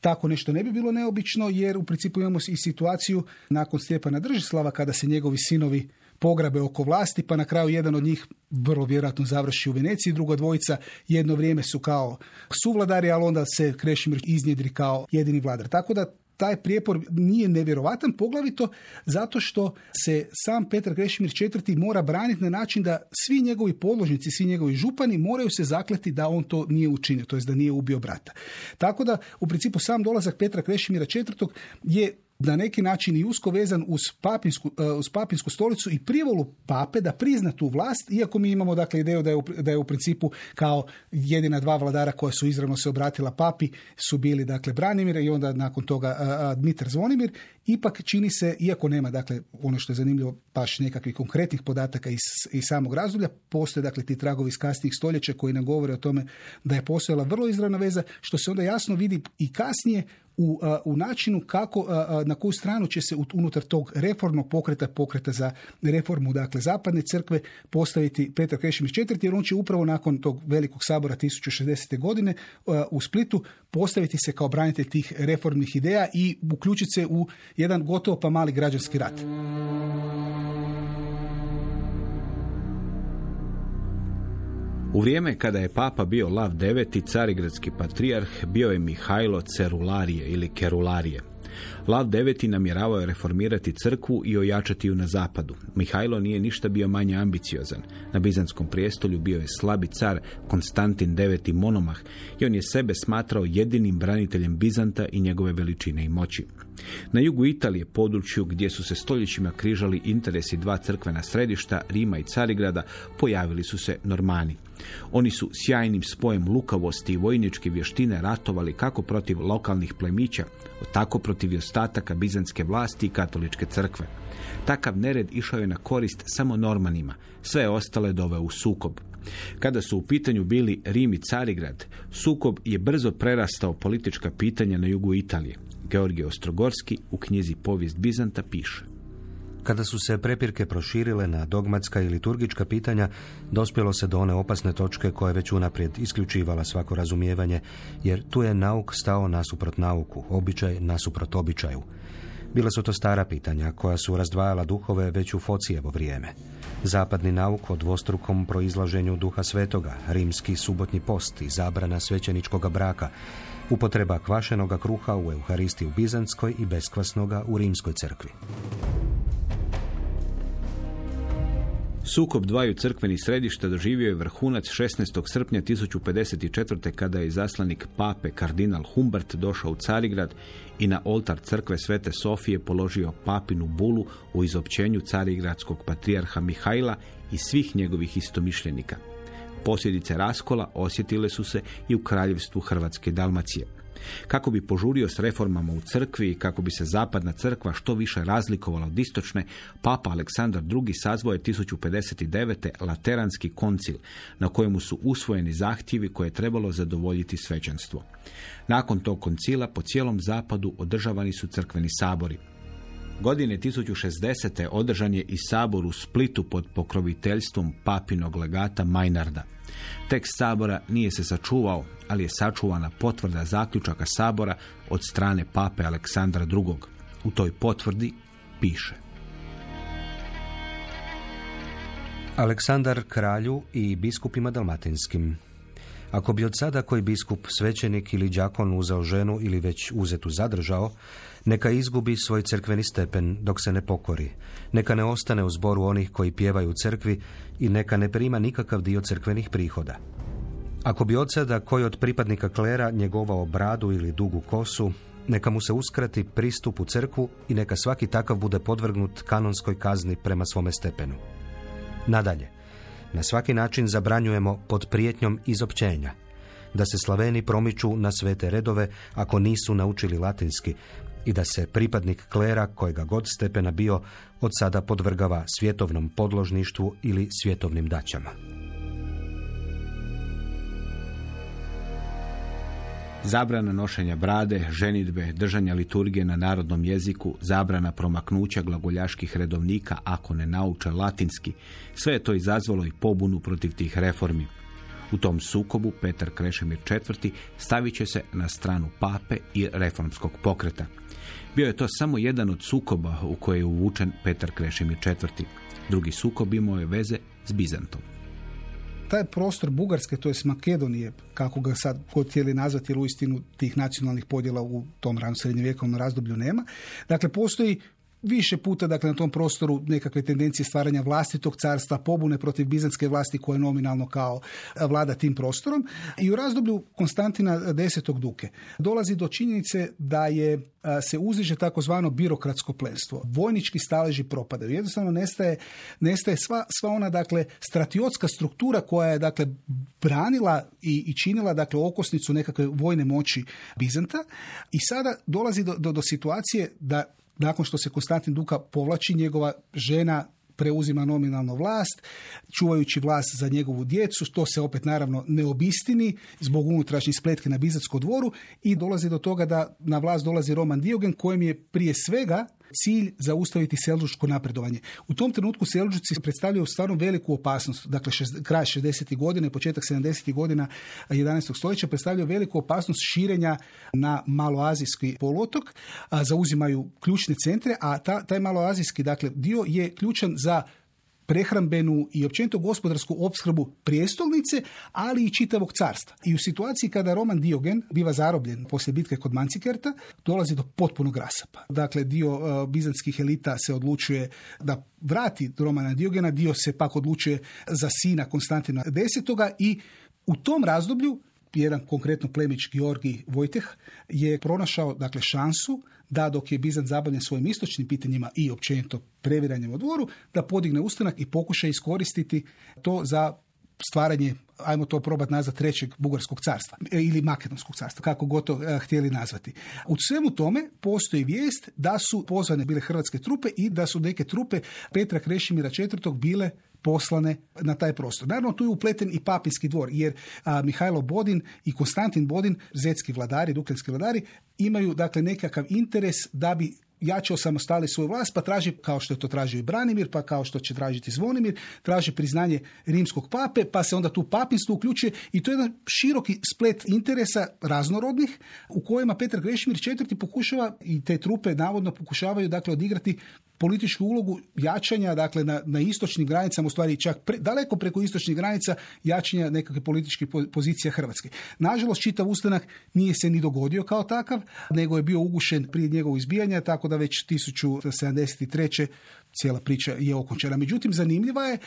Tako nešto ne bi bilo neobično jer u principu imamo i situaciju nakon Stjepana Držislava kada se njegovi sinovi pograbe oko vlasti, pa na kraju jedan od njih vrlo vjerojatno završi u Veneciji, druga dvojica jedno vrijeme su kao suvladari, ali onda se Krešimir iznjedri kao jedini vladar. Tako da taj prijepor nije nevjerovatan, poglavito zato što se sam Petar Krešimir IV. mora braniti na način da svi njegovi podložnici, svi njegovi župani moraju se zakleti da on to nije učinio, to jest da nije ubio brata. Tako da, u principu, sam dolazak Petra Krešimira IV. je na neki način i usko vezan uz papinsku, e, uz papinsku stolicu i privolu pape da prizna tu vlast, iako mi imamo dakle ideju da je, u, da je u principu kao jedina dva vladara koja su izravno se obratila papi su bili dakle Branimir i onda nakon toga a, Dmitar Zvonimir, ipak čini se, iako nema dakle ono što je zanimljivo baš nekakvih konkretnih podataka iz, iz samog razdoblja, postoje dakle ti tragovi iz kasnijih stoljeća koji nam govore o tome da je postojala vrlo izravna veza, što se onda jasno vidi i kasnije u, u načinu kako, na koju stranu će se unutar tog reformnog pokreta, pokreta za reformu dakle zapadne crkve postaviti Petar Krešimir IV, jer on će upravo nakon tog velikog sabora 1060. godine u Splitu postaviti se kao branitelj tih reformnih ideja i uključiti se u jedan gotovo pa mali građanski rat. U vrijeme kada je papa bio Lav IX, carigradski patrijarh, bio je Mihajlo Cerularije ili Kerularije. Lav IX namjeravao je reformirati crkvu i ojačati ju na zapadu. Mihajlo nije ništa bio manje ambiciozan. Na Bizanskom prijestolju bio je slabi car Konstantin IX monomah i on je sebe smatrao jedinim braniteljem Bizanta i njegove veličine i moći. Na jugu Italije, području gdje su se stoljećima križali interesi dva crkvena središta, Rima i Carigrada, pojavili su se Normani. Oni su sjajnim spojem lukavosti i vojničke vještine ratovali kako protiv lokalnih plemića, tako protiv ostataka bizanske vlasti i katoličke crkve. Takav nered išao je na korist samo Normanima, sve ostale doveo u sukob. Kada su u pitanju bili Rim i Carigrad, sukob je brzo prerastao politička pitanja na jugu Italije. Georgije Ostrogorski u knjizi Povijest Bizanta piše. Kada su se prepirke proširile na dogmatska i liturgička pitanja, dospjelo se do one opasne točke koja je već unaprijed isključivala svako razumijevanje, jer tu je nauk stao nasuprot nauku, običaj nasuprot običaju. Bila su to stara pitanja koja su razdvajala duhove već u Focijevo vrijeme. Zapadni nauk o dvostrukom proizlaženju duha svetoga, rimski subotnji post i zabrana svećeničkog braka, upotreba kvašenoga kruha u Euharisti u Bizanskoj i beskvasnoga u Rimskoj crkvi. Sukob dvaju crkvenih središta doživio je vrhunac 16. srpnja 1054. kada je zaslanik pape kardinal Humbert došao u Carigrad i na oltar crkve Svete Sofije položio papinu bulu u izopćenju carigradskog patrijarha Mihajla i svih njegovih istomišljenika. Posljedice raskola osjetile su se i u kraljevstvu Hrvatske Dalmacije. Kako bi požurio s reformama u crkvi i kako bi se zapadna crkva što više razlikovala od istočne, papa Aleksandar II. sazvao je 1059. Lateranski koncil, na kojemu su usvojeni zahtjevi koje je trebalo zadovoljiti svećanstvo. Nakon tog koncila po cijelom zapadu održavani su crkveni sabori. Godine 1060. održan je i sabor u Splitu pod pokroviteljstvom papinog legata Majnarda. Tekst sabora nije se sačuvao, ali je sačuvana potvrda zaključaka sabora od strane pape Aleksandra II. U toj potvrdi piše. Aleksandar kralju i biskupima dalmatinskim. Ako bi od sada koji biskup, svećenik ili đakon uzeo ženu ili već uzetu zadržao, neka izgubi svoj crkveni stepen dok se ne pokori. Neka ne ostane u zboru onih koji pjevaju u crkvi i neka ne prima nikakav dio crkvenih prihoda. Ako bi od sada koji od pripadnika klera njegovao bradu ili dugu kosu, neka mu se uskrati pristup u crkvu i neka svaki takav bude podvrgnut kanonskoj kazni prema svome stepenu. Nadalje, na svaki način zabranjujemo pod prijetnjom izopćenja. da se Slaveni promiču na svete redove ako nisu naučili latinski i da se pripadnik klera kojega god stepena bio od sada podvrgava svjetovnom podložništvu ili svjetovnim daćama. Zabrana nošenja brade, ženidbe, držanja liturgije na narodnom jeziku, zabrana promaknuća glagoljaških redovnika ako ne nauče latinski, sve je to izazvalo i pobunu protiv tih reformi. U tom sukobu Petar Krešimir IV. stavit će se na stranu pape i reformskog pokreta. Bio je to samo jedan od sukoba u koje je uvučen Petar Krešimir IV. Drugi sukob imao je veze s Bizantom taj prostor Bugarske, to je Makedonije, kako ga sad god htjeli nazvati, jer uistinu tih nacionalnih podjela u tom ranu srednjevjekovnom razdoblju nema. Dakle, postoji više puta dakle, na tom prostoru nekakve tendencije stvaranja vlastitog carstva, pobune protiv bizantske vlasti koja je nominalno kao vlada tim prostorom. I u razdoblju Konstantina desetog duke dolazi do činjenice da je se uziže takozvano birokratsko plenstvo. Vojnički staleži propadaju. Jednostavno nestaje, nestaje sva, sva ona dakle stratiotska struktura koja je dakle branila i, i činila dakle okosnicu nekakve vojne moći Bizanta i sada dolazi do, do, do situacije da nakon što se Konstantin Duka povlači, njegova žena preuzima nominalno vlast, čuvajući vlast za njegovu djecu, to se opet naravno ne obistini zbog unutrašnjih spletke na Bizatskom dvoru i dolazi do toga da na vlast dolazi Roman Diogen kojem je prije svega cilj zaustaviti selđučko napredovanje. U tom trenutku selđuci predstavljaju stvarno veliku opasnost. Dakle, šest, kraj 60. godina i početak 70. godina 11. stoljeća predstavljaju veliku opasnost širenja na maloazijski poluotok, zauzimaju ključne centre, a ta, taj maloazijski dakle, dio je ključan za prehrambenu i općenito gospodarsku opskrbu prijestolnice, ali i čitavog carstva. I u situaciji kada Roman Diogen biva zarobljen poslije bitke kod Mancikerta, dolazi do potpunog rasapa. Dakle, dio uh, bizantskih elita se odlučuje da vrati Romana Diogena, dio se pak odlučuje za sina Konstantina X. i u tom razdoblju jedan konkretno plemić Georgi Vojteh je pronašao dakle šansu da dok je Bizant zabavljen svojim istočnim pitanjima i općenito previranjem u dvoru, da podigne ustanak i pokuša iskoristiti to za stvaranje ajmo to probati nazvati trećeg bugarskog carstva e, ili makedonskog carstva, kako god to e, htjeli nazvati. U svemu tome postoji vijest da su pozvane bile hrvatske trupe i da su neke trupe Petra Krešimira IV. bile poslane na taj prostor. Naravno, tu je upleten i papinski dvor, jer a, Mihajlo Bodin i Konstantin Bodin, zetski vladari, duklenski vladari, imaju dakle nekakav interes da bi jače osamostali svoju vlast, pa traži, kao što je to tražio i Branimir, pa kao što će tražiti Zvonimir, traži priznanje rimskog pape, pa se onda tu papinstvo uključuje i to je jedan široki splet interesa raznorodnih u kojima Petar Grešimir IV. pokušava i te trupe navodno pokušavaju dakle odigrati političku ulogu jačanja dakle na, na istočnim granicama, u stvari čak pre, daleko preko istočnih granica jačanja nekakve političke pozicija Hrvatske. Nažalost, čitav ustanak nije se ni dogodio kao takav, nego je bio ugušen prije njegovog izbijanja, tako da već 1073 cijela priča je okončena. Međutim, zanimljiva je,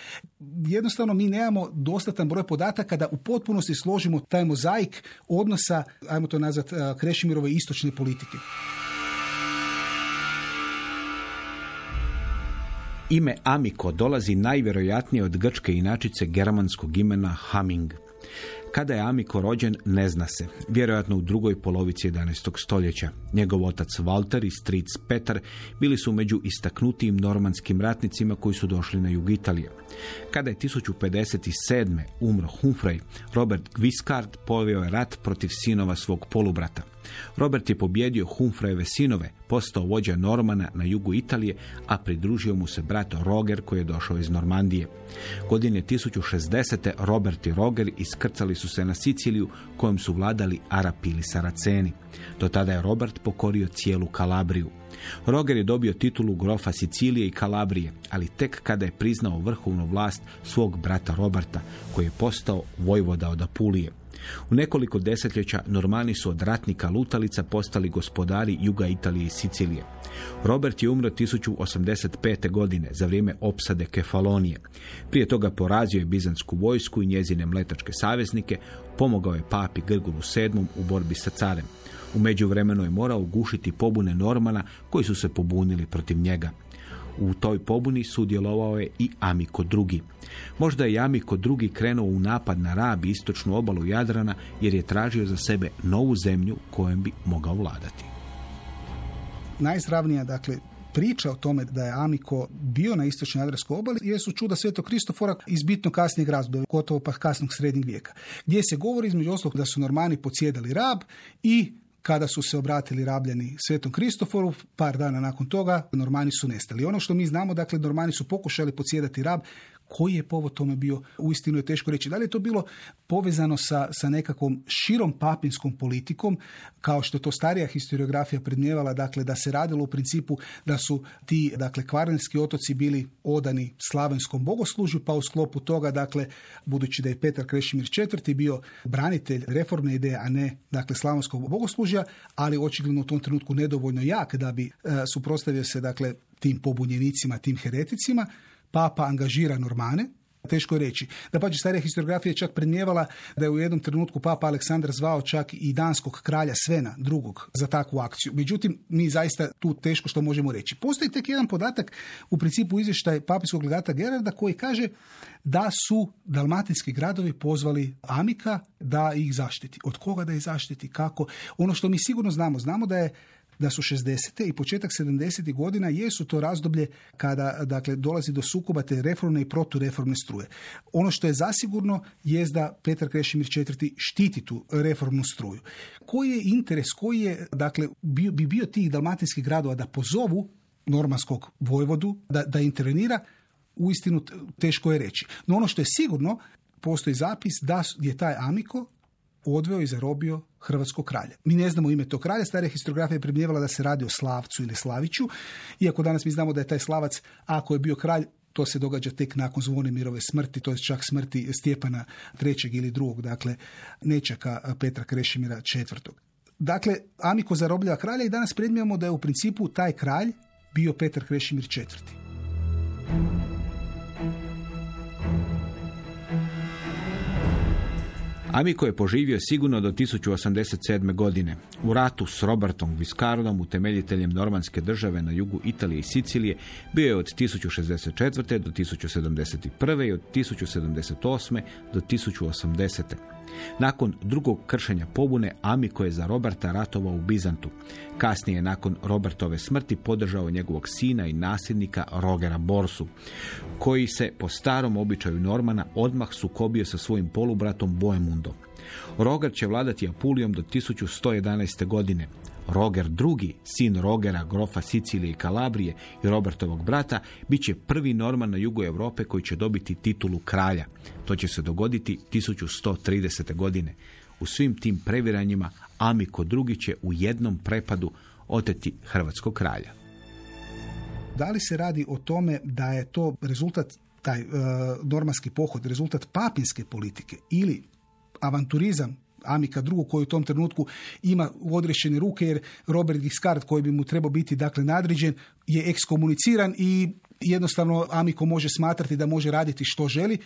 jednostavno mi nemamo dostatan broj podataka da u potpunosti složimo taj mozaik odnosa, ajmo to nazvati, Krešimirove istočne politike. Ime Amiko dolazi najvjerojatnije od grčke inačice germanskog imena Haming. Kada je Amiko rođen, ne zna se. Vjerojatno u drugoj polovici 11. stoljeća. Njegov otac Walter i stric Petar bili su među istaknutijim normanskim ratnicima koji su došli na jug Italije. Kada je 1057. umro Humphrey, Robert Guiscard poveo je rat protiv sinova svog polubrata. Robert je pobjedio Humfrejeve sinove, postao vođa Normana na jugu Italije, a pridružio mu se brat Roger koji je došao iz Normandije. Godine 1060. Robert i Roger iskrcali su se na Siciliju kojom su vladali Arapi ili Saraceni. Do tada je Robert pokorio cijelu Kalabriju. Roger je dobio titulu grofa Sicilije i Kalabrije, ali tek kada je priznao vrhovnu vlast svog brata Roberta, koji je postao vojvoda od Apulije. U nekoliko desetljeća normani su od ratnika lutalica postali gospodari juga Italije i Sicilije. Robert je umro 1085. godine za vrijeme opsade Kefalonije. Prije toga porazio je bizansku vojsku i njezine mletačke saveznike, pomogao je papi Grgulu VII u borbi sa carem. U međuvremenu je morao gušiti pobune Normana koji su se pobunili protiv njega. U toj pobuni sudjelovao je i Amiko II. Možda je Amiko II krenuo u napad na Rab istočnu obalu Jadrana jer je tražio za sebe novu zemlju kojom bi mogao vladati. Najzravnija, dakle, priča o tome da je Amiko bio na istočnoj Jadranskoj obali jesu čuda Svetog Kristofora iz bitno kasnijeg razdoblja, gotovo pa kasnog srednjeg vijeka, gdje se govori između ostalog da su Normani podsjedali Rab i kada su se obratili rabljani Svetom Kristoforu, par dana nakon toga Normani su nestali. Ono što mi znamo, dakle, Normani su pokušali podsjedati Rab, koji je povod tome bio, uistinu je teško reći. Da li je to bilo povezano sa, sa nekakvom širom papinskom politikom, kao što to starija historiografija predmjevala, dakle da se radilo u principu da su ti dakle kvarnerski otoci bili odani slavenskom bogoslužju, pa u sklopu toga, dakle, budući da je Petar Krešimir IV. bio branitelj reformne ideje, a ne dakle slavenskog bogoslužja, ali očigledno u tom trenutku nedovoljno jak da bi e, suprotstavio se dakle tim pobunjenicima, tim hereticima, papa angažira Normane, Teško je reći. Da pače starija historiografija čak predmjevala da je u jednom trenutku papa Aleksandar zvao čak i danskog kralja Svena drugog za takvu akciju. Međutim, mi zaista tu teško što možemo reći. Postoji tek jedan podatak u principu izvještaj papijskog legata Gerarda koji kaže da su dalmatinski gradovi pozvali Amika da ih zaštiti. Od koga da ih zaštiti? Kako? Ono što mi sigurno znamo, znamo da je da su 60. i početak 70. godina jesu to razdoblje kada dakle, dolazi do sukoba te reformne i protureformne struje. Ono što je zasigurno je da Petar Krešimir IV. štiti tu reformnu struju. Koji je interes, koji je, dakle, bi, bi bio tih dalmatinskih gradova da pozovu normanskog vojvodu, da, da intervenira, uistinu teško je reći. No ono što je sigurno, postoji zapis da je taj Amiko odveo i zarobio hrvatskog kralja. Mi ne znamo ime tog kralja, starija historiografija je primjevala da se radi o Slavcu ili Slaviću, iako danas mi znamo da je taj Slavac, ako je bio kralj, to se događa tek nakon Zvonimirove smrti, to je čak smrti Stjepana trećeg ili drugog, dakle nečaka Petra Krešimira četvrtog. Dakle, Amiko zarobljava kralja i danas predmijemo da je u principu taj kralj bio Petar Krešimir četvrti. Amiko je poživio sigurno do 1087. godine. U ratu s Robertom Viscardom, utemeljiteljem normanske države na jugu Italije i Sicilije, bio je od 1064. do 1071. i od 1078. do 1080. Nakon drugog kršenja pobune, Amiko je za Roberta ratovao u Bizantu. Kasnije, nakon Robertove smrti, podržao njegovog sina i nasljednika Rogera Borsu, koji se po starom običaju Normana odmah sukobio sa svojim polubratom Boemundom. Roger će vladati Apulijom do 1111. godine. Roger II, sin Rogera, grofa Sicilije i Kalabrije i Robertovog brata, bit će prvi Norman na jugu Europe koji će dobiti titulu kralja. To će se dogoditi 1130. godine. U svim tim previranjima Amiko II će u jednom prepadu oteti hrvatskog kralja. Da li se radi o tome da je to rezultat taj e, normanski pohod, rezultat papinske politike ili avanturizam Amika II koji u tom trenutku ima odrešene ruke jer Robert Giscard koji bi mu trebao biti dakle nadređen je ekskomuniciran i jednostavno Amiko može smatrati da može raditi što želi.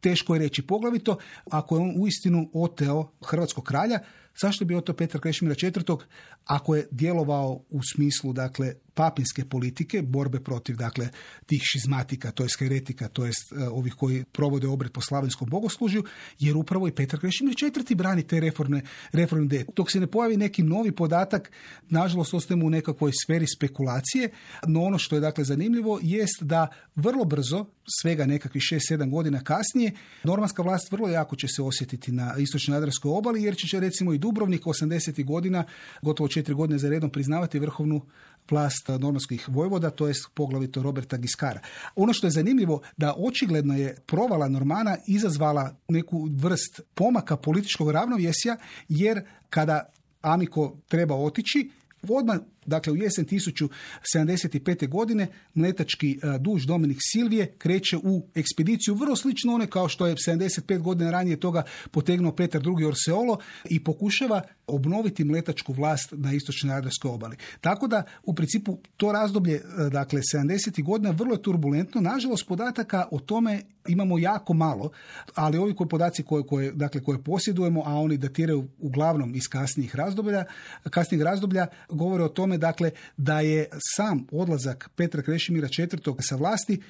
Teško je reći poglavito ako je on uistinu oteo hrvatskog kralja, zašto bi oteo Petra Krešimira IV. ako je djelovao u smislu dakle papinske politike, borbe protiv dakle tih šizmatika, to jest heretika, to jest uh, ovih koji provode obred po slavenskom bogoslužju, jer upravo i Petar Krešimir četvrti brani te reformne, reformne ideje. Dok se ne pojavi neki novi podatak, nažalost ostajemo u nekakvoj sferi spekulacije, no ono što je dakle zanimljivo jest da vrlo brzo, svega nekakvih 6-7 godina kasnije, normanska vlast vrlo jako će se osjetiti na istočnoj Jadranskoj obali, jer će recimo i Dubrovnik 80. godina, gotovo četiri godine za redom priznavati vrhovnu vlast normanskih vojvoda, to jest poglavito Roberta Giskara. Ono što je zanimljivo da očigledno je provala Normana izazvala neku vrst pomaka političkog ravnovjesja, jer kada Amiko treba otići, odmah Dakle, u jesen 1075. godine mletački e, duž Dominik Silvije kreće u ekspediciju vrlo slično one kao što je 75 godina ranije toga potegnuo Petar II. Orseolo i pokušava obnoviti mletačku vlast na istočnoj Jadranskoj obali. Tako da, u principu, to razdoblje, e, dakle, 70. godina vrlo je turbulentno. Nažalost, podataka o tome imamo jako malo, ali ovi koji podaci koje, koje, dakle, koje posjedujemo, a oni datiraju uglavnom iz kasnijih razdoblja, kasnijih razdoblja, govore o tome dakle da je sam odlazak Petra Krešimira IV. sa vlasti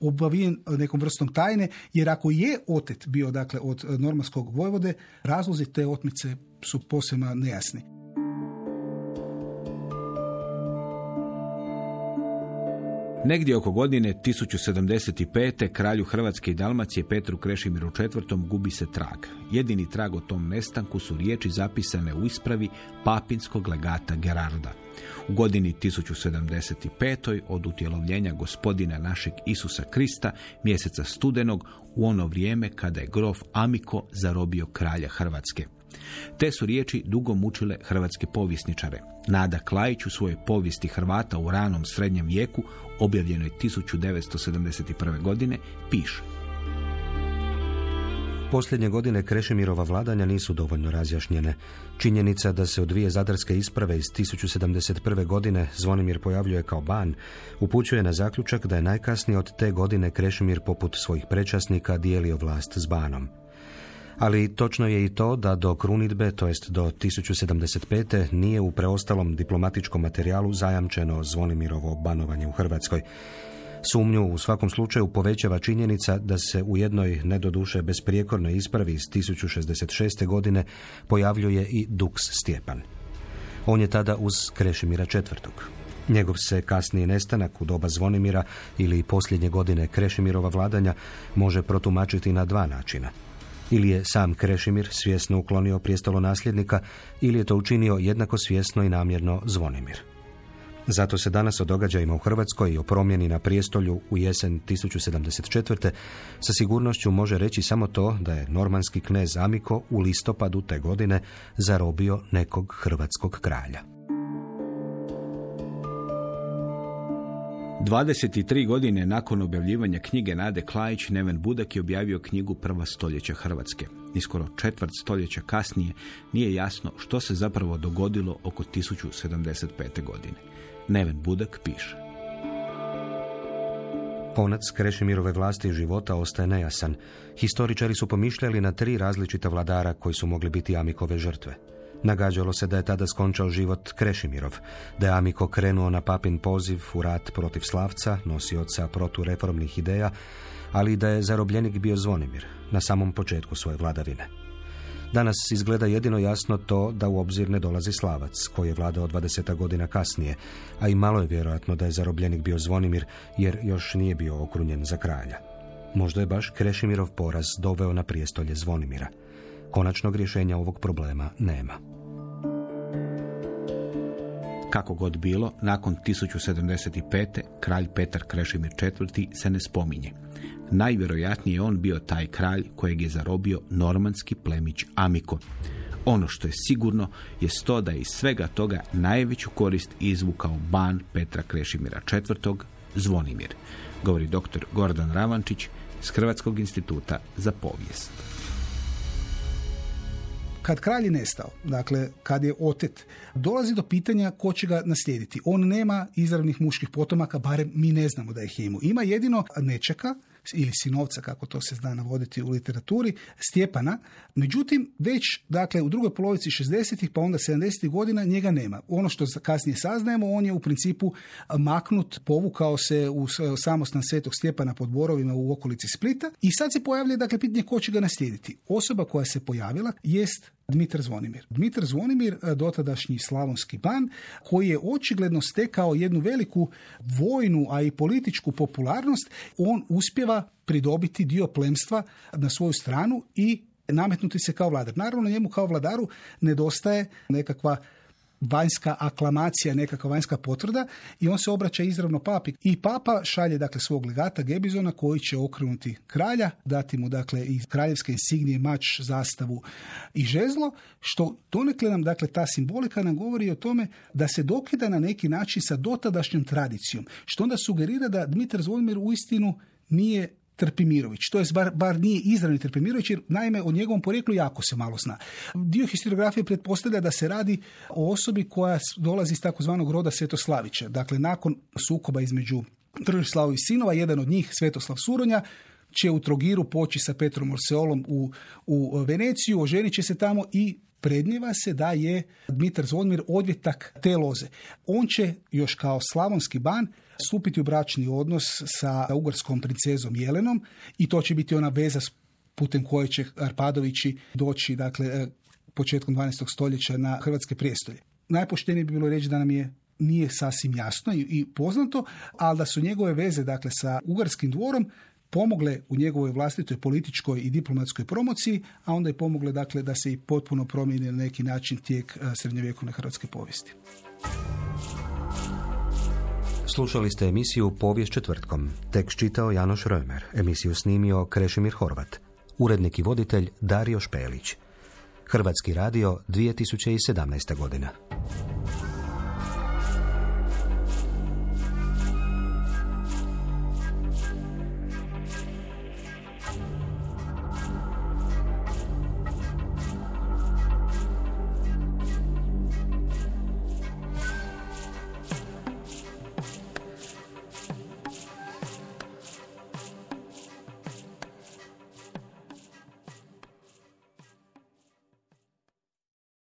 obavijen nekom vrstom tajne, jer ako je otet bio dakle od normanskog vojvode, razlozi te otmice su posebno nejasni. Negdje oko godine 1075. kralju Hrvatske i Dalmacije Petru Krešimiru IV. gubi se trag. Jedini trag o tom nestanku su riječi zapisane u ispravi papinskog legata Gerarda. U godini 1075. od utjelovljenja gospodina našeg Isusa Krista, mjeseca studenog, u ono vrijeme kada je grof Amiko zarobio kralja Hrvatske. Te su riječi dugo mučile hrvatske povjesničare. Nada Klajić u svojoj povijesti Hrvata u ranom srednjem vijeku, objavljenoj 1971. godine, piše. Posljednje godine Krešimirova vladanja nisu dovoljno razjašnjene. Činjenica da se od dvije zadarske isprave iz 1071. godine Zvonimir pojavljuje kao ban, upućuje na zaključak da je najkasnije od te godine Krešimir poput svojih prečasnika dijelio vlast s banom. Ali točno je i to da do krunidbe, to jest do 1075. nije u preostalom diplomatičkom materijalu zajamčeno Zvonimirovo banovanje u Hrvatskoj. Sumnju u svakom slučaju povećava činjenica da se u jednoj nedoduše besprijekornoj ispravi iz 1066. godine pojavljuje i Dux Stjepan. On je tada uz Krešimira IV. Njegov se kasniji nestanak u doba Zvonimira ili posljednje godine Krešimirova vladanja može protumačiti na dva načina. Ili je sam Krešimir svjesno uklonio prijestolo nasljednika ili je to učinio jednako svjesno i namjerno Zvonimir. Zato se danas o događajima u Hrvatskoj i o promjeni na prijestolju u jesen 1074. sa sigurnošću može reći samo to da je normanski knez Amiko u listopadu te godine zarobio nekog hrvatskog kralja. 23 godine nakon objavljivanja knjige Nade Klajić, Neven Budak je objavio knjigu Prva stoljeća Hrvatske. Iskoro četvrt stoljeća kasnije nije jasno što se zapravo dogodilo oko 1075. godine. Neven Budak piše. Konac Krešimirove vlasti i života ostaje nejasan. Historičari su pomišljali na tri različita vladara koji su mogli biti Amikove žrtve. Nagađalo se da je tada skončao život Krešimirov, da je Amiko krenuo na papin poziv u rat protiv Slavca, nosioca protureformnih ideja, ali da je zarobljenik bio Zvonimir na samom početku svoje vladavine. Danas izgleda jedino jasno to da u obzir ne dolazi Slavac, koji je vladao 20 godina kasnije, a i malo je vjerojatno da je zarobljenik bio Zvonimir, jer još nije bio okrunjen za kralja. Možda je baš Krešimirov poraz doveo na prijestolje Zvonimira. Konačnog rješenja ovog problema nema. Kako god bilo, nakon 1075. kralj Petar Krešimir IV. se ne spominje. Najvjerojatnije je on bio taj kralj kojeg je zarobio normanski plemić Amiko. Ono što je sigurno je to da je iz svega toga najveću korist izvukao ban Petra Krešimira IV. Zvonimir, govori dr. Gordan Ravančić s Hrvatskog instituta za povijest kad kralj je nestao, dakle kad je otet, dolazi do pitanja ko će ga naslijediti. On nema izravnih muških potomaka, barem mi ne znamo da ih ima. Ima jedino nečeka ili sinovca, kako to se zna navoditi u literaturi, Stjepana. Međutim, već dakle, u drugoj polovici 60-ih pa onda 70-ih godina njega nema. Ono što kasnije saznajemo, on je u principu maknut, povukao se u samostan svetog Stjepana pod Borovima u okolici Splita i sad se pojavlja dakle, pitanje ko će ga naslijediti. Osoba koja se pojavila jest Dmitar Zvonimir. Dmitar Zvonimir, e, dotadašnji slavonski ban, koji je očigledno stekao jednu veliku vojnu, a i političku popularnost, on uspjeva pridobiti dio plemstva na svoju stranu i nametnuti se kao vladar. Naravno, njemu kao vladaru nedostaje nekakva vanjska aklamacija, nekakva vanjska potvrda i on se obraća izravno papi. I papa šalje dakle svog legata Gebizona koji će okrenuti kralja, dati mu dakle i kraljevske insignije, mač, zastavu i žezlo, što donekle nam dakle ta simbolika nam govori o tome da se dokida na neki način sa dotadašnjom tradicijom, što onda sugerira da Dmitar Zvonimir uistinu nije Trpimirović. To je bar, bar nije izravni Trpimirović, jer naime o njegovom porijeklu jako se malo zna. Dio historiografije pretpostavlja da se radi o osobi koja dolazi iz takozvanog roda Svetoslavića. Dakle, nakon sukoba između Tržišlavovih sinova, jedan od njih, Svetoslav Suronja, će u Trogiru poći sa Petrom Orseolom u, u Veneciju, oženit će se tamo i prednjeva se da je Dmitar Zvonimir odvjetak te loze. On će još kao slavonski ban stupiti u bračni odnos sa ugarskom princezom Jelenom i to će biti ona veza putem koje će Arpadovići doći dakle, e, početkom 12. stoljeća na hrvatske prijestolje. Najpoštenije bi bilo reći da nam je nije sasvim jasno i, poznato, ali da su njegove veze dakle, sa ugarskim dvorom pomogle u njegovoj vlastitoj političkoj i diplomatskoj promociji, a onda je pomogle dakle, da se i potpuno promijeni na neki način tijek e, srednjovjekovne hrvatske povijesti. Slušali ste emisiju Povijest četvrtkom. Tekst čitao Janoš Römer. Emisiju snimio Krešimir Horvat. Urednik i voditelj Dario Špelić. Hrvatski radio 2017. godina.